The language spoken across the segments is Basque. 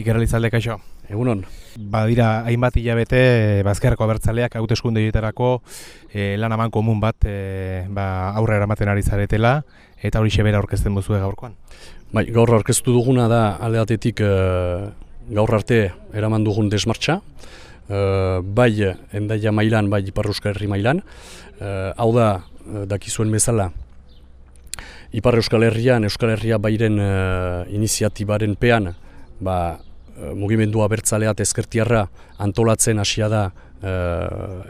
Ikerralizalde kaixo. Egunon. Badira hainbat hilabete bazkerreko abertzaleak hauteskunde dietarako e, lan aman komun bat e, ba, aurre eramaten ari zaretela eta hori xebera aurkezten duzu gaurkoan. Bai, gaur aurkeztu duguna da aldeatetik e, gaur arte eraman dugun desmartxa. E, bai endaia mailan, bai Iparruska herri mailan. E, hau da, dakizuen bezala, Ipar Euskal Herrian, Euskal Herria bairen e, iniziatibaren pean, ba, eh, mugimendua bertzaleat ezkertiarra antolatzen hasia da e,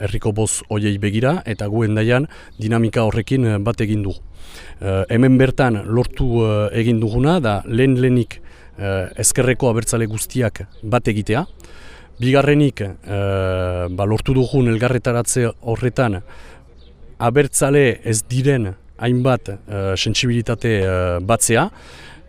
herriko boz hoiei begira eta gu endaian dinamika horrekin eh, bat egin du. hemen bertan lortu egin duguna da lehen lehenik e, ezkerreko abertzale guztiak bat egitea. Bigarrenik ba, lortu dugun elgarretaratze horretan abertzale ez diren hainbat e, sensibilitate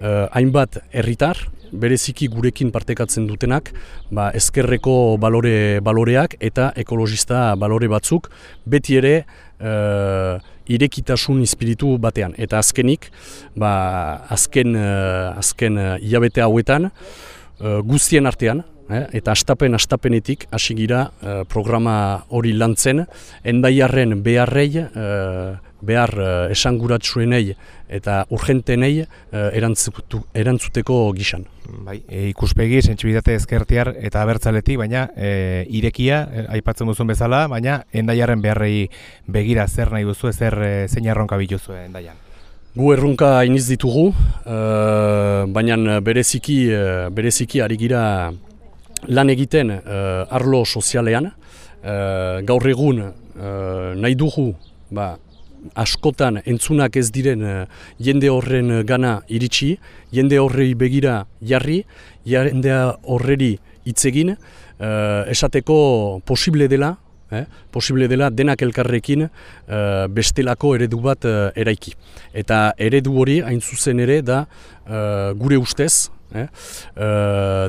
batzea, hainbat herritar, bereziki gurekin partekatzen dutenak, ba, ezkerreko balore baloreak eta ekologista balore batzuk, beti ere e, irekitasun espiritu batean. Eta azkenik, ba, azken, e, azken e, hilabete hauetan, e, guztien artean, eta astapen astapenetik hasi gira programa hori lantzen endaiarren beharrei behar esanguratsuenei eta urgentenei erantzuteko gisan. Bai, e, ikuspegi, sentsibilitate ezkertiar eta abertzaletik, baina e, irekia, e, aipatzen duzun bezala, baina endaiaren beharrei begira zer nahi duzu, zer e, zein erronka bituzu endaian? Gu erronka iniz ditugu, e, baina bereziki, bereziki ari gira lan egiten arlo sozialean, gaur egun nahi dugu, ba, askotan entzunak ez diren uh, jende horren uh, gana iritsi, jende horrei begira jarri, jende horreri itzegin, uh, esateko posible dela, eh, posible dela denak elkarrekin uh, bestelako eredu bat uh, eraiki. Eta eredu hori hain zuzen ere da uh, gure ustez, eh? e,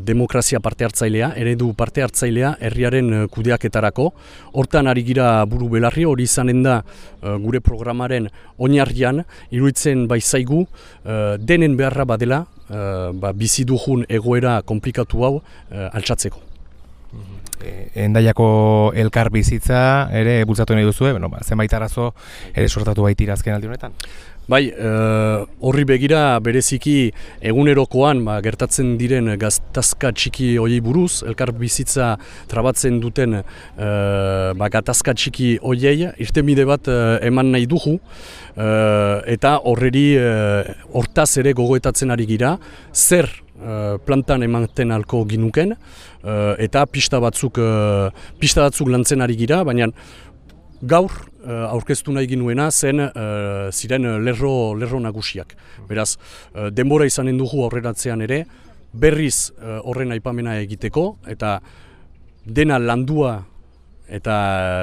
demokrazia parte hartzailea, eredu parte hartzailea herriaren eh, kudeaketarako. Hortan ari gira buru belarri hori izanen da eh, gure programaren oinarrian, iruditzen bai zaigu denen beharra badela e, ba, bizi dugun egoera komplikatu hau e, altsatzeko. Endaiako elkar bizitza ere bultzatu nahi duzu, bueno, ba, zenbait arazo ere sortatu baitira azken aldi honetan? Bai, uh, horri begira bereziki egunerokoan ba, gertatzen diren gaztazka txiki hori buruz, elkar bizitza trabatzen duten uh, ba, gatazka txiki horiei, irtenbide bat uh, eman nahi dugu, eta horreri hortaz ere gogoetatzen ari gira, zer plantan ematen alko ginuken, eta pista batzuk, pista batzuk lantzen ari gira, baina gaur uh, aurkeztu nahi ginuena zen uh, ziren lerro, lerro nagusiak. Beraz, uh, denbora izanen dugu aurreratzean ere, berriz uh, horren aipamena egiteko, eta dena landua eta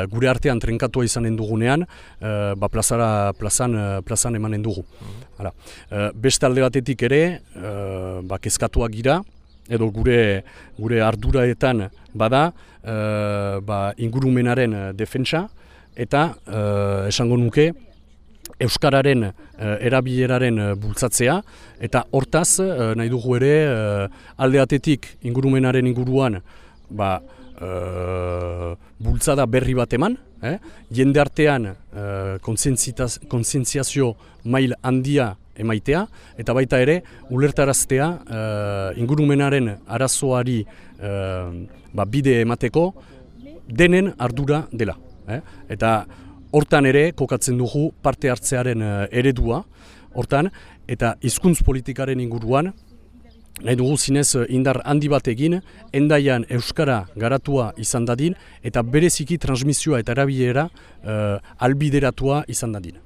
gure artean trenkatua izanen dugunean, uh, ba plazara, plazan, plazan emanen dugu. Hala. Uh, beste alde batetik ere, ba kezkatuak gira, edo gure gure arduraetan bada ba, ingurumenaren defentsa, eta uh, esango nuke Euskararen uh, erabileraren uh, bultzatzea eta hortaz uh, nahi dugu ere uh, aldeatetik ingurumenaren inguruan ba, bultzada berri bat eman, eh? jende artean kontzientziazio mail handia emaitea, eta baita ere ulertaraztea ingurumenaren arazoari ba, bide emateko denen ardura dela. Eh? Eta hortan ere kokatzen dugu parte hartzearen uh, eredua, hortan, eta hizkuntz politikaren inguruan, nahi dugu zinez eh, indar handi bat egin, endaian Euskara garatua izan dadin, eta bereziki transmisioa eta erabilera uh, albideratua izan dadin.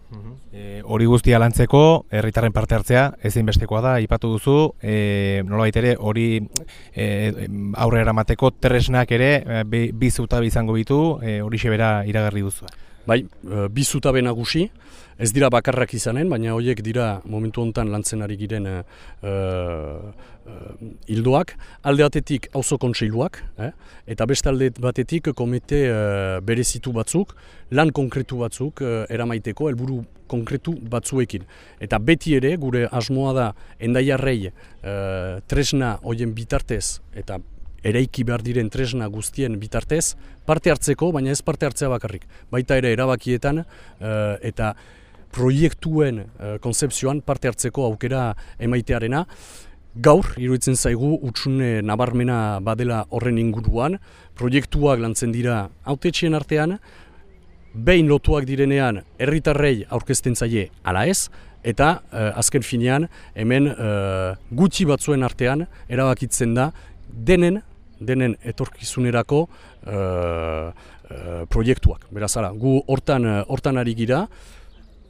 E, hori guztia lantzeko, herritarren parte hartzea, ezin bestekoa da, ipatu duzu, e, nola ere, hori e, aurre eramateko tresnak ere, bi, bi izango bitu, hori e, xebera iragarri duzu. Bai, e, bi zutabe nagusi, ez dira bakarrak izanen, baina horiek dira momentu hontan lantzen ari giren uh, uh, hildoak. Alde batetik auzo kontseiluak, eh? eta beste alde batetik komite uh, berezitu batzuk, lan konkretu batzuk uh, eramaiteko, helburu konkretu batzuekin. Eta beti ere, gure asmoa da, endaiarrei uh, tresna hoien bitartez, eta eraiki behar diren tresna guztien bitartez, parte hartzeko, baina ez parte hartzea bakarrik. Baita ere erabakietan eta proiektuen uh, konzeptzioan parte hartzeko aukera emaitearena. Gaur, iruditzen zaigu, utxune nabarmena badela horren inguruan, proiektuak lantzen dira autetxien artean, behin lotuak direnean herritarrei aurkezten zaie ala ez, eta uh, azken finean hemen uh, gutxi batzuen artean erabakitzen da denen, denen etorkizunerako proiektuak. Beraz, ara, gu hortan, hortan ari gira,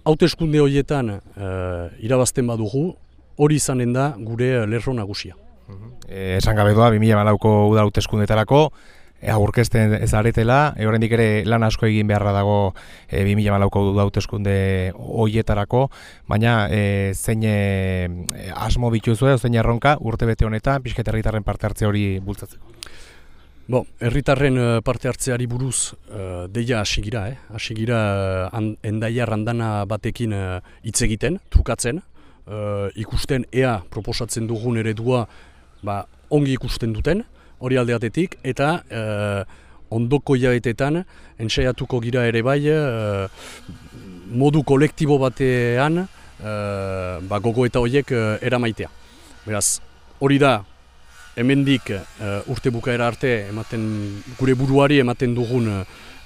hauteskunde horietan uh, irabazten badugu, hori izanen da gure lerro nagusia. E, esan gabe doa, 2008ko uda hauteskundetarako, e, aurkezten ez aretela, e, horrendik ere lan asko egin beharra dago e, 2008ko uda hauteskunde horietarako, baina e, zein e, asmo bituzue, zein erronka, urte bete honetan, pixketarritarren parte hartze hori bultzatzeko. Bo, herritarren parte hartzeari buruz uh, deia hasigira, eh? hasigira uh, endaiar randana batekin hitz uh, egiten, trukatzen, uh, ikusten ea proposatzen dugun eredua ba, ongi ikusten duten, hori aldeatetik, eta uh, ondoko jabetetan entsaiatuko gira ere bai uh, modu kolektibo batean uh, ba, gogo eta horiek eramaitea. Beraz, hori da hemendik uh, urte bukaera arte ematen gure buruari ematen dugun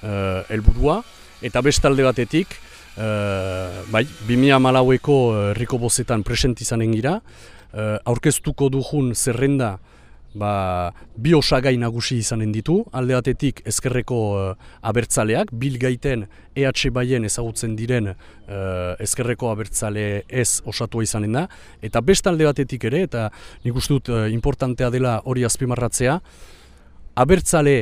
helburua eta bestalde batetik uh, bai 2014ko herriko bozetan present izanen gira aurkeztuko dugun zerrenda ba, bi osagai nagusi izanen ditu, alde batetik ezkerreko uh, abertzaleak, bil gaiten EH baien ezagutzen diren uh, ezkerreko abertzale ez osatua izanen da, eta beste alde batetik ere, eta nik uste dut uh, importantea dela hori azpimarratzea, abertzale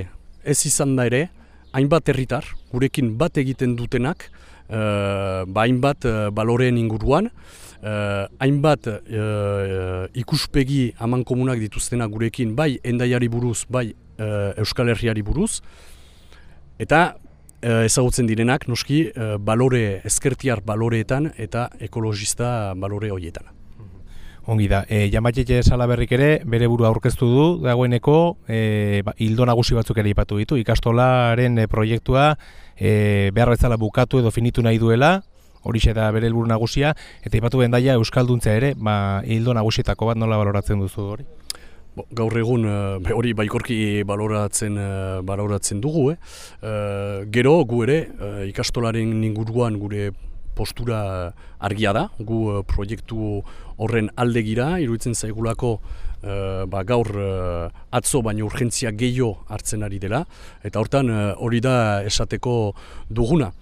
ez izan da ere, hainbat herritar, gurekin bat egiten dutenak, hainbat uh, baloreen inguruan, uh, hainbat uh, ikuspegi haman komunak dituztena gurekin, bai endaiari buruz, bai uh, Euskal Herriari buruz, eta uh, ezagutzen direnak, noski, uh, balore, ezkertiar baloreetan eta ekologista balore horietan. Ongi da, e, jamatxetxe salaberrik ere, bere buru aurkeztu du, dagoeneko, e, ba, hildo nagusi batzuk ere ipatu ditu, ikastolaren proiektua e, behar bezala bukatu edo finitu nahi duela, hori da bere helburu nagusia, eta ipatu bendaia Euskalduntzea ere, ba, hildo nagusietako bat nola baloratzen duzu hori? Bo, gaur egun uh, hori baikorki baloratzen, uh, baloratzen dugu, eh? Uh, gero gu ere ikastolaren inguruan gure postura argia da, gu uh, proiektu horren alde gira, iruditzen zaigulako Uh, ba, gaur uh, atzo baina urgentzia gehiago hartzen ari dela. Eta hortan hori da esateko duguna.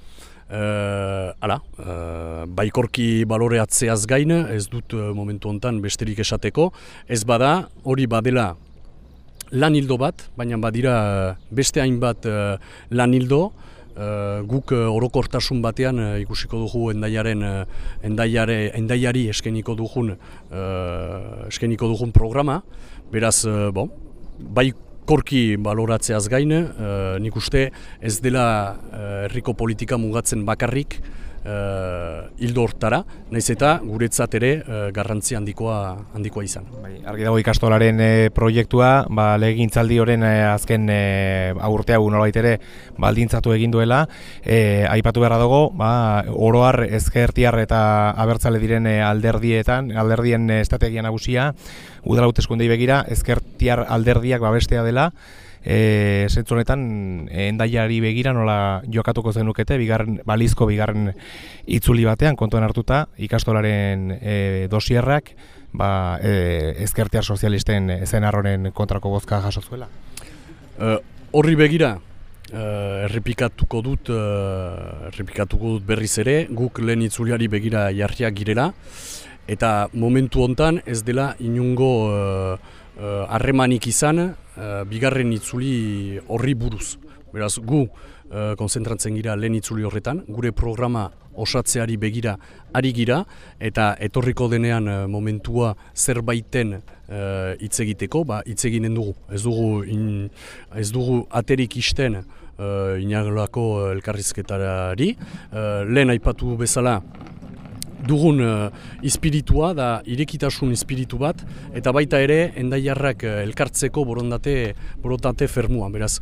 Uh, ala, uh, baikorki baloreatzeaz gain, ez dut uh, momentu hontan besterik esateko, ez bada hori badela lan hildo bat, baina badira beste hainbat uh, lan hildo, uh, guk uh, orokortasun batean uh, ikusiko dugu endaiaren endaiare, endaiari eskeniko dugun eskeniko dugun programa, beraz, bon, bai korki baloratzeaz gain, uh, nik uste ez dela herriko politika mugatzen bakarrik uh, hildo hortara, naiz eta guretzat ere uh, garrantzi handikoa handikoa izan. Bai, argi dago ikastolaren e, proiektua, ba, legintzaldi horren azken e, aurte hau nolait ere baldintzatu egin duela, e, aipatu beharra dago, ba, oroar ezkertiar eta abertzale diren alderdietan, alderdien estrategia nagusia, udala hauteskundei begira, ezkertiar alderdiak babestea dela, e, honetan endaiari begira nola jokatuko zenukete, bigarren, balizko bigarren itzuli batean, kontuan hartuta, ikastolaren e, dosierrak, ba, e, ezkertiar sozialisten zenarroren kontrako bozka jaso zuela. Uh, horri begira, uh, errepikatuko dut, uh, errepikatuko dut berriz ere, guk lehen itzuliari begira jarriak girela, eta momentu hontan ez dela inungo uh, harremanik izan uh, bigarren itzuli horri buruz. Beraz, gu uh, konzentratzen gira lehen itzuli horretan, gure programa osatzeari begira ari gira, eta etorriko denean uh, momentua zerbaiten hitz egiteko, ba, hitz eginen dugu. Ez dugu, in, ez dugu aterik isten uh, inagolako elkarrizketarari. Uh, lehen aipatu bezala, dugun uh, ispiritua da irekitasun ispiritu bat eta baita ere endaiarrak uh, elkartzeko borondate borondate fermua beraz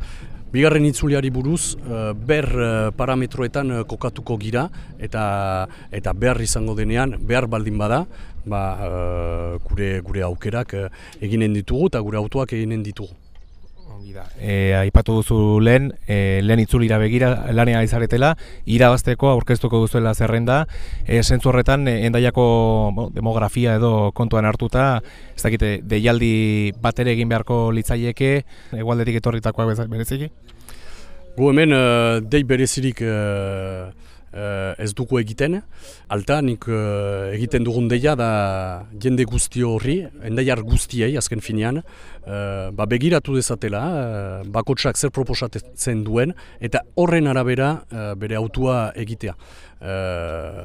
Bigarren itzuliari buruz, uh, ber parametroetan kokatuko gira eta eta behar izango denean, behar baldin bada, ba, gure, gure aukerak eginen ditugu eta gure autoak eginen ditugu. E, aipatu duzu lehen, e, lehen itzulira begira lanea izaretela, irabazteko aurkeztuko duzuela zerrenda, e, zentzu horretan, e, endaiako bo, demografia edo kontuan hartuta, ez dakite, deialdi bat ere egin beharko litzaieke, egualdetik etorritakoak berezik? Gu hemen, uh, dei berezirik uh, ez dugu egiten. Alta, nik uh, egiten dugun deia da jende guzti horri, endaiar guztiei azken finean, uh, ba begiratu dezatela, bakotsak zer proposatzen duen, eta horren arabera bere autua egitea.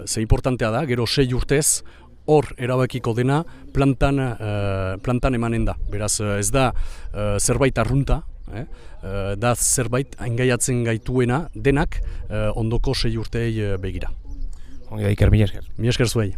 Ze importantea da, gero sei urtez, hor erabakiko dena plantan, plantan emanen da. Beraz ez da zerbait arrunta, Eh? eh? da zerbait haingaiatzen gaituena denak eh, ondoko sei urteei eh, begira. Ongi da, Iker, mila esker. Mila esker zuei.